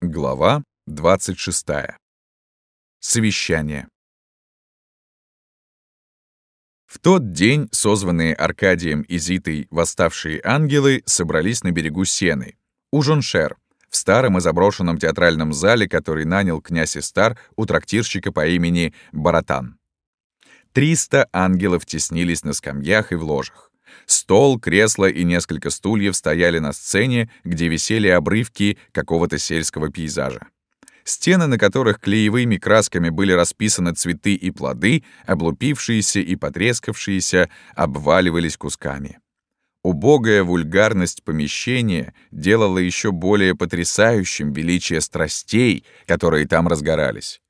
Глава 26. Совещание. В тот день созванные Аркадием и Зитой восставшие ангелы собрались на берегу Сены, у Жоншер, в старом и заброшенном театральном зале, который нанял князь Истар у трактирщика по имени Баратан. Триста ангелов теснились на скамьях и в ложах. Стол, кресло и несколько стульев стояли на сцене, где висели обрывки какого-то сельского пейзажа. Стены, на которых клеевыми красками были расписаны цветы и плоды, облупившиеся и потрескавшиеся, обваливались кусками. Убогая вульгарность помещения делала еще более потрясающим величие страстей, которые там разгорались.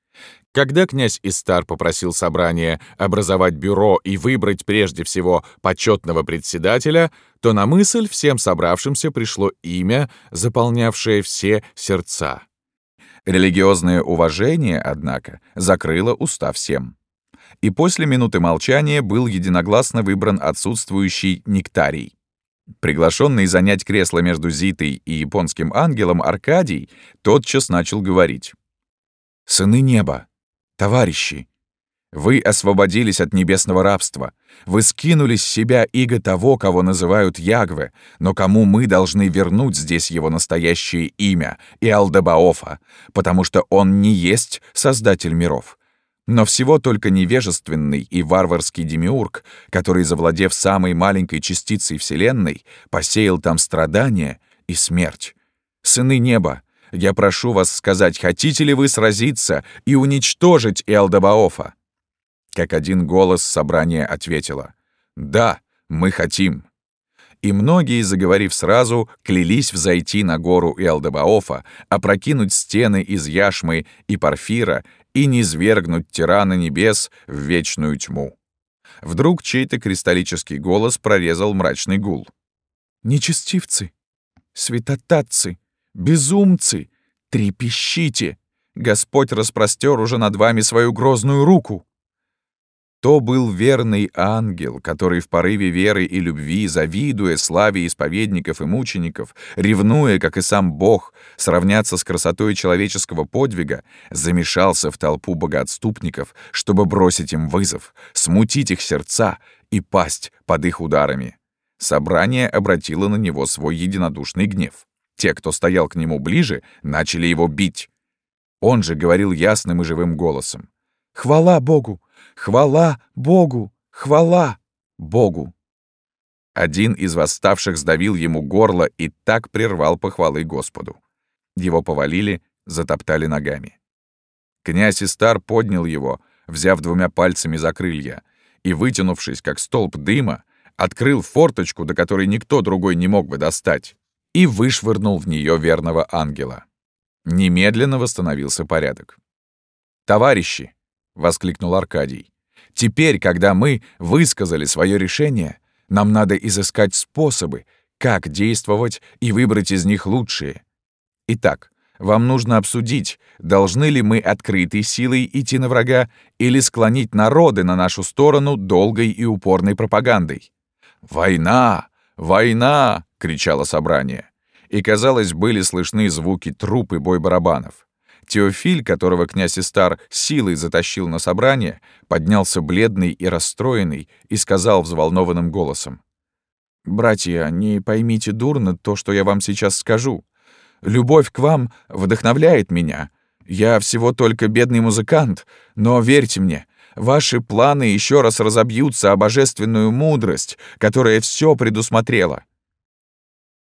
Когда князь Истар попросил собрание образовать бюро и выбрать прежде всего почетного председателя, то на мысль всем собравшимся пришло имя, заполнявшее все сердца. Религиозное уважение, однако, закрыло уста всем. И после минуты молчания был единогласно выбран отсутствующий Нектарий. Приглашенный занять кресло между Зитой и японским ангелом Аркадий тотчас начал говорить. «Сыны неба, Товарищи, вы освободились от небесного рабства. Вы скинули с себя иго того, кого называют Ягве, но кому мы должны вернуть здесь его настоящее имя, Иалдебаофа, потому что он не есть Создатель миров, но всего только невежественный и варварский демиург, который, завладев самой маленькой частицей Вселенной, посеял там страдания и смерть. Сыны неба, я прошу вас сказать, хотите ли вы сразиться и уничтожить Элдабаофа?» Как один голос собрания ответило. «Да, мы хотим». И многие, заговорив сразу, клялись взойти на гору Элдабаофа, опрокинуть стены из яшмы и порфира и низвергнуть тирана небес в вечную тьму. Вдруг чей-то кристаллический голос прорезал мрачный гул. «Нечестивцы! Святотатцы! Безумцы! Трепещите! Господь распростер уже над вами свою грозную руку!» То был верный ангел, который в порыве веры и любви, завидуя славе исповедников и мучеников, ревнуя, как и сам Бог, сравняться с красотой человеческого подвига, замешался в толпу богоотступников, чтобы бросить им вызов, смутить их сердца и пасть под их ударами. Собрание обратило на него свой единодушный гнев. Те, кто стоял к нему ближе, начали его бить. Он же говорил ясным и живым голосом. «Хвала Богу! Хвала Богу! Хвала Богу!» Один из восставших сдавил ему горло и так прервал похвалы Господу. Его повалили, затоптали ногами. Князь Истар поднял его, взяв двумя пальцами за крылья, и, вытянувшись, как столб дыма, открыл форточку, до которой никто другой не мог бы достать и вышвырнул в нее верного ангела. Немедленно восстановился порядок. «Товарищи!» — воскликнул Аркадий. «Теперь, когда мы высказали свое решение, нам надо изыскать способы, как действовать и выбрать из них лучшие. Итак, вам нужно обсудить, должны ли мы открытой силой идти на врага или склонить народы на нашу сторону долгой и упорной пропагандой. «Война! Война!» — кричало собрание. И, казалось, были слышны звуки труп и бой барабанов. Теофиль, которого князь Истар силой затащил на собрание, поднялся бледный и расстроенный и сказал взволнованным голосом. «Братья, не поймите дурно то, что я вам сейчас скажу. Любовь к вам вдохновляет меня. Я всего только бедный музыкант, но верьте мне, ваши планы еще раз разобьются о божественную мудрость, которая все предусмотрела.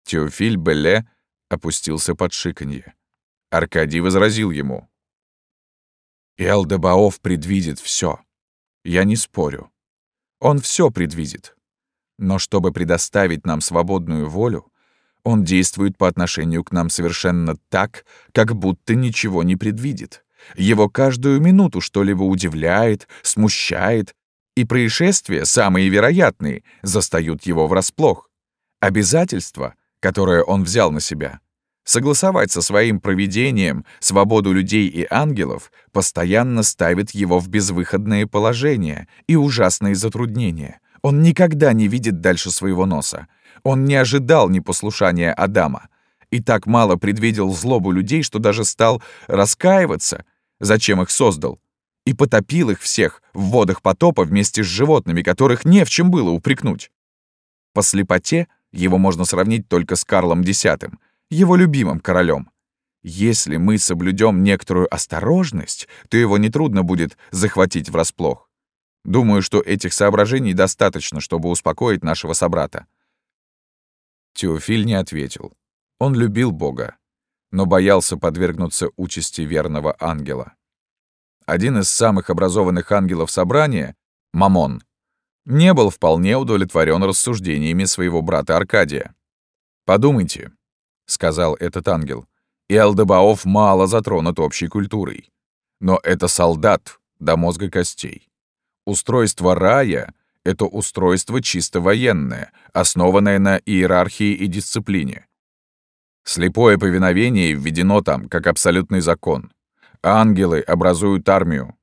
Теофиль Белле опустился под шиканье. Аркадий возразил ему. «Иалдебаов предвидит все. Я не спорю. Он все предвидит. Но чтобы предоставить нам свободную волю, он действует по отношению к нам совершенно так, как будто ничего не предвидит. Его каждую минуту что-либо удивляет, смущает, и происшествия, самые вероятные, застают его врасплох. Обязательства, которое он взял на себя. Согласовать со своим провидением свободу людей и ангелов постоянно ставит его в безвыходное положение и ужасные затруднения. Он никогда не видит дальше своего носа. Он не ожидал непослушания Адама. и так мало предвидел злобу людей, что даже стал раскаиваться, зачем их создал, и потопил их всех в водах потопа вместе с животными, которых не в чем было упрекнуть. По слепоте его можно сравнить только с Карлом X, его любимым королем. Если мы соблюдем некоторую осторожность, то его нетрудно будет захватить врасплох. Думаю, что этих соображений достаточно, чтобы успокоить нашего собрата. Теофиль не ответил. Он любил Бога, но боялся подвергнуться участи верного ангела. Один из самых образованных ангелов собрания, Мамон, не был вполне удовлетворен рассуждениями своего брата Аркадия. «Подумайте», — сказал этот ангел, — «и Алдебаов мало затронут общей культурой. Но это солдат до мозга костей. Устройство рая — это устройство чисто военное, основанное на иерархии и дисциплине. Слепое повиновение введено там как абсолютный закон. Ангелы образуют армию.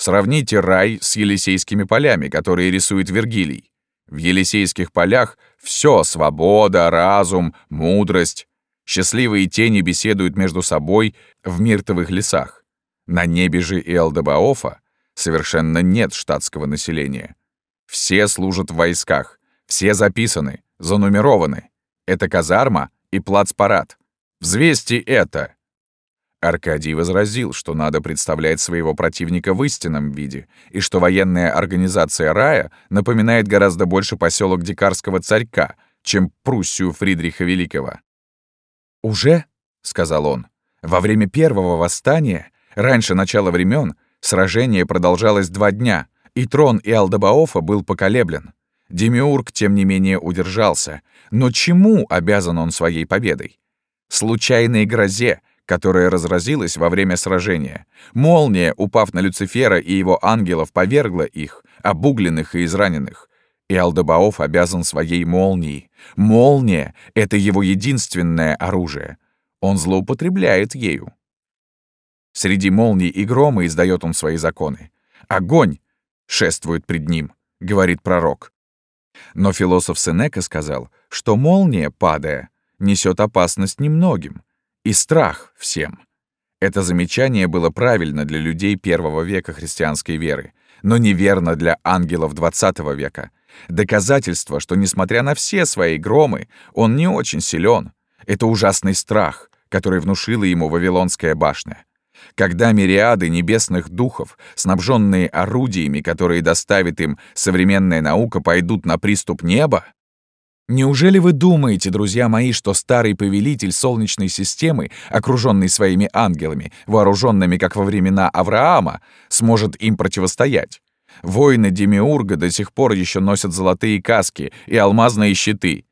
Сравните рай с Елисейскими полями, которые рисует Вергилий. В Елисейских полях все — свобода, разум, мудрость. Счастливые тени беседуют между собой в миртовых лесах. На небе же Элдебаофа совершенно нет штатского населения. Все служат в войсках, все записаны, занумерованы. Это казарма и плацпарад. Взвесьте это!» Аркадий возразил, что надо представлять своего противника в истинном виде, и что военная организация рая напоминает гораздо больше поселок Дикарского царька, чем Пруссию Фридриха Великого. «Уже», — сказал он, — «во время первого восстания, раньше начала времен, сражение продолжалось два дня, и трон Иалдабаофа был поколеблен. Демиург, тем не менее, удержался. Но чему обязан он своей победой? Случайной грозе, которая разразилась во время сражения. Молния, упав на Люцифера и его ангелов, повергла их, обугленных и израненных. И Алдебаоф обязан своей молнией. Молния — это его единственное оружие. Он злоупотребляет ею. Среди молний и грома издает он свои законы. Огонь шествует пред ним, говорит пророк. Но философ Сенека сказал, что молния, падая, несет опасность немногим и страх всем. Это замечание было правильно для людей первого века христианской веры, но неверно для ангелов XX века. Доказательство, что, несмотря на все свои громы, он не очень силен. Это ужасный страх, который внушила ему Вавилонская башня. Когда мириады небесных духов, снабженные орудиями, которые доставит им современная наука, пойдут на приступ неба? Неужели вы думаете, друзья мои, что старый повелитель Солнечной системы, окруженный своими ангелами, вооруженными, как во времена Авраама, сможет им противостоять? Воины Демиурга до сих пор еще носят золотые каски и алмазные щиты.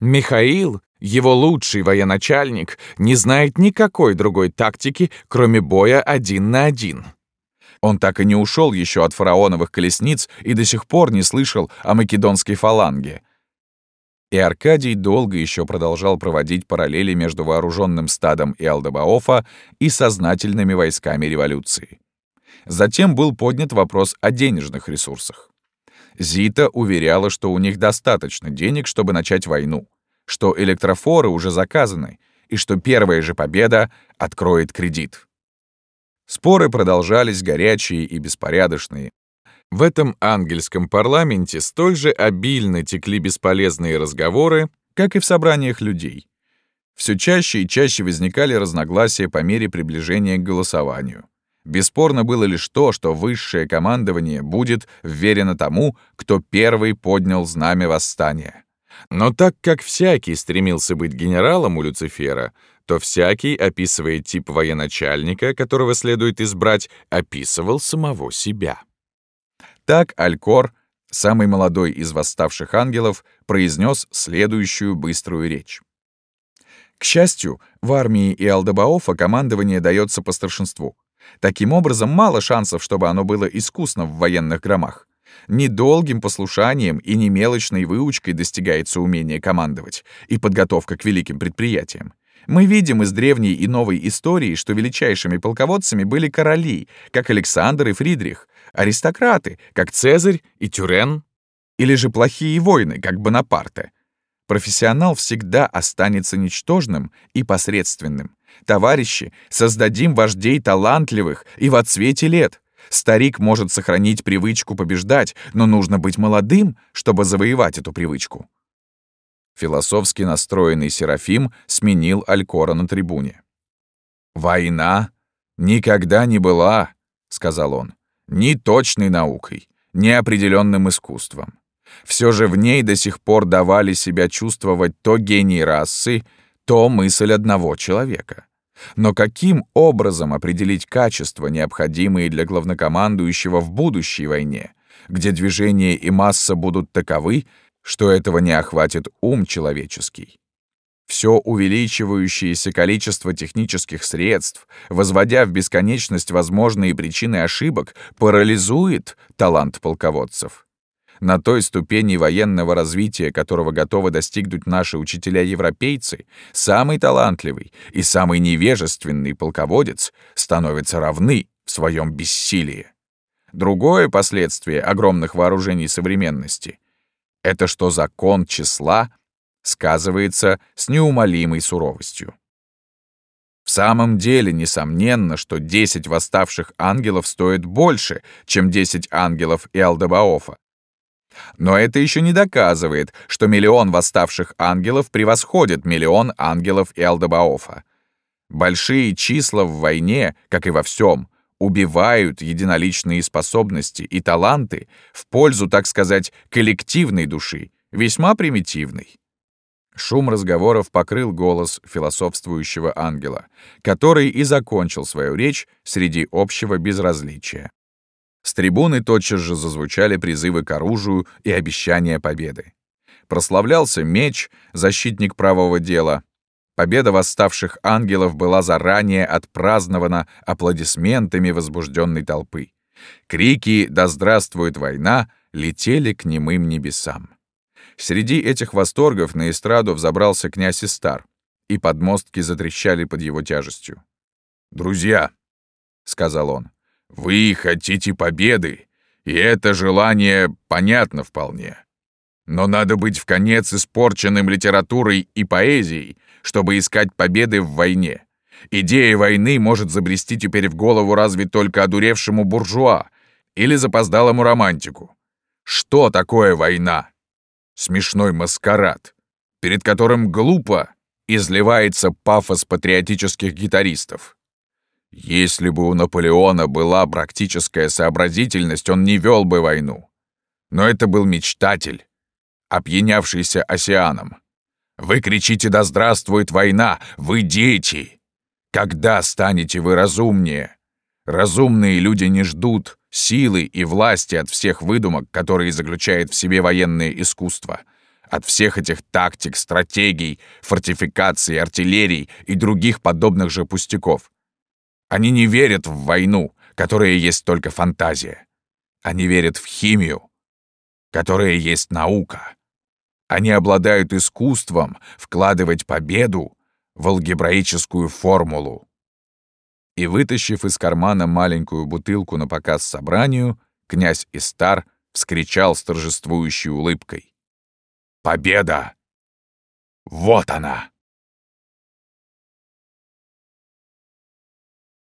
Михаил его лучший военачальник не знает никакой другой тактики, кроме боя один на один. Он так и не ушел еще от фараоновых колесниц и до сих пор не слышал о македонской фаланге. И Аркадий долго еще продолжал проводить параллели между вооруженным стадом Иалдебаофа и сознательными войсками революции. Затем был поднят вопрос о денежных ресурсах. Зита уверяла, что у них достаточно денег, чтобы начать войну что электрофоры уже заказаны и что первая же победа откроет кредит. Споры продолжались горячие и беспорядочные. В этом ангельском парламенте столь же обильно текли бесполезные разговоры, как и в собраниях людей. Все чаще и чаще возникали разногласия по мере приближения к голосованию. Бесспорно было лишь то, что высшее командование будет вверено тому, кто первый поднял знамя восстания. Но так как всякий стремился быть генералом у Люцифера, то всякий, описывая тип военачальника, которого следует избрать, описывал самого себя. Так Алькор, самый молодой из восставших ангелов, произнес следующую быструю речь. К счастью, в армии и Алдабаофа командование дается по старшинству. Таким образом, мало шансов, чтобы оно было искусно в военных громах. Недолгим послушанием и немелочной выучкой достигается умение командовать и подготовка к великим предприятиям. Мы видим из древней и новой истории, что величайшими полководцами были короли, как Александр и Фридрих, аристократы, как Цезарь и Тюрен, или же плохие воины, как Бонапарте. профессионал всегда останется ничтожным и посредственным. Товарищи, создадим вождей талантливых и в отсвете лет. Старик может сохранить привычку побеждать, но нужно быть молодым, чтобы завоевать эту привычку. Философски настроенный Серафим сменил Алькора на трибуне. «Война никогда не была, — сказал он, — ни точной наукой, ни определенным искусством. Все же в ней до сих пор давали себя чувствовать то гений расы, то мысль одного человека. Но каким образом определить качества, необходимые для главнокомандующего в будущей войне, где движение и масса будут таковы, что этого не охватит ум человеческий? Все увеличивающееся количество технических средств, возводя в бесконечность возможные причины ошибок, парализует талант полководцев. На той ступени военного развития, которого готовы достигнуть наши учителя-европейцы, самый талантливый и самый невежественный полководец становятся равны в своем бессилии. Другое последствие огромных вооружений современности — это что закон числа сказывается с неумолимой суровостью. В самом деле, несомненно, что 10 восставших ангелов стоит больше, чем 10 ангелов и Алдебаофа. Но это еще не доказывает, что миллион восставших ангелов превосходит миллион ангелов и Алдебаофа. Большие числа в войне, как и во всем, убивают единоличные способности и таланты в пользу, так сказать, коллективной души, весьма примитивной. Шум разговоров покрыл голос философствующего ангела, который и закончил свою речь среди общего безразличия. С трибуны тотчас же зазвучали призывы к оружию и обещания победы. Прославлялся меч, защитник правого дела. Победа восставших ангелов была заранее отпразднована аплодисментами возбужденной толпы. Крики «Да здравствует война!» летели к немым небесам. Среди этих восторгов на эстраду взобрался князь Истар, и подмостки затрещали под его тяжестью. «Друзья», — сказал он, — «вы хотите победы, и это желание понятно вполне. Но надо быть в конец испорченным литературой и поэзией, чтобы искать победы в войне. Идея войны может забрести теперь в голову разве только одуревшему буржуа или запоздалому романтику. Что такое война? Смешной маскарад, перед которым глупо изливается пафос патриотических гитаристов. Если бы у Наполеона была практическая сообразительность, он не вел бы войну. Но это был мечтатель, опьянявшийся осеаном. Вы кричите «Да здравствует война! Вы дети!» Когда станете вы разумнее? Разумные люди не ждут силы и власти от всех выдумок, которые заключает в себе военное искусство, от всех этих тактик, стратегий, фортификаций, артиллерий и других подобных же пустяков. Они не верят в войну, которая есть только фантазия. Они верят в химию, которая есть наука. Они обладают искусством вкладывать победу в алгебраическую формулу и, вытащив из кармана маленькую бутылку на показ собранию, князь Истар вскричал с торжествующей улыбкой. «Победа! Вот она!»